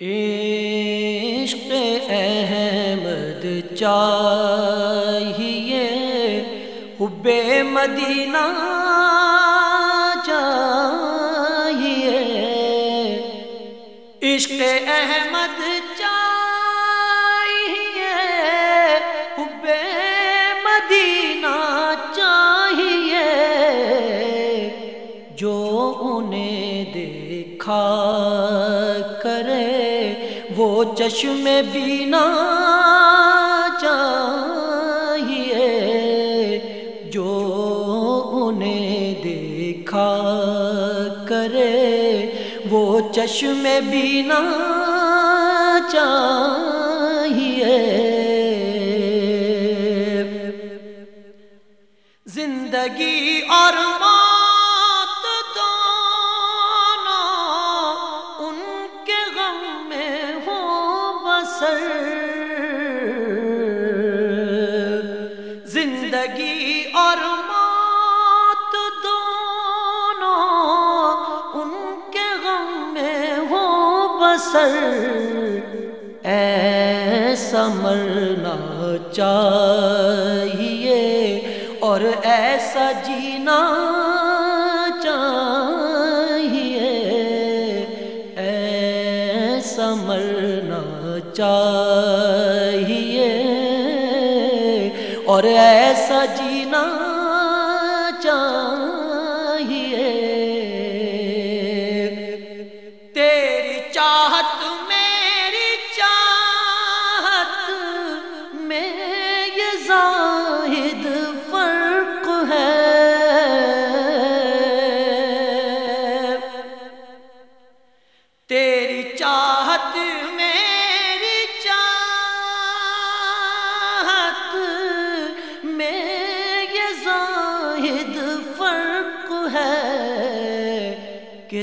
عشق احمد چاہیے حب مدینہ چاہیے۔ عشق احمد انہیں دیکھا وہ چشم بینا چاہیے جو انہیں دیکھا کرے وہ چشم بینا چاہیے زندگی اور زندگی اور موت دونوں ان کے غم میں ہو بسر۔ ایسا مرنا چاہیے اور ایسا جینا سمرنا چاہیے اور ایسا جینا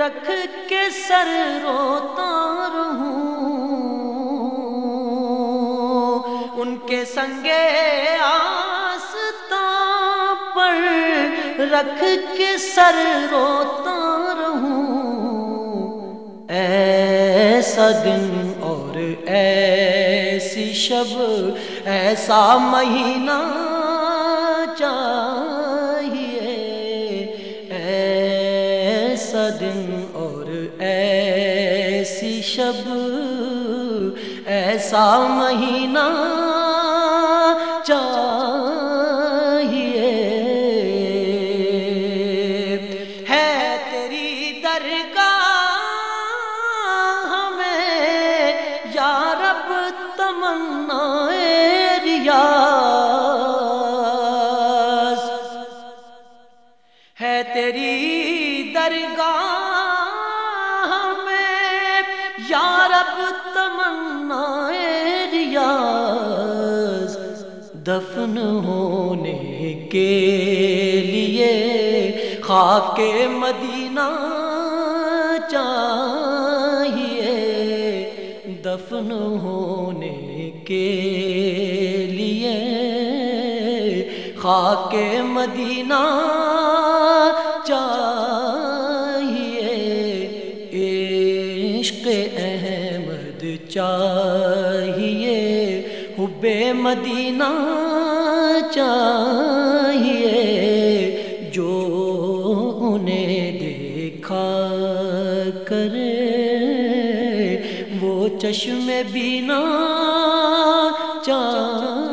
رکھ کے سر روتا رہوں۔ ان کے سنگے آستا پر رکھ کے سر روتا رہوں۔ ایسا دن اور ایسی شب، ایسا مہینہ چاہیے ایسی شب، ایسا مہینہ چاہیے۔ ہے تیری درگاہ ہمیں یا رب تمنا ریاض۔ ہے تیری درگاہ رب تمنا ریاض، دفن ہونے کے لیے خاک مدینہ چاہیے۔ دفن ہونے کے لیے خاک مدینہ چاہیے۔ حب مدینہ چاہیے۔ جو انہیں دیکھا کرے وہ چشم بینا چاہیے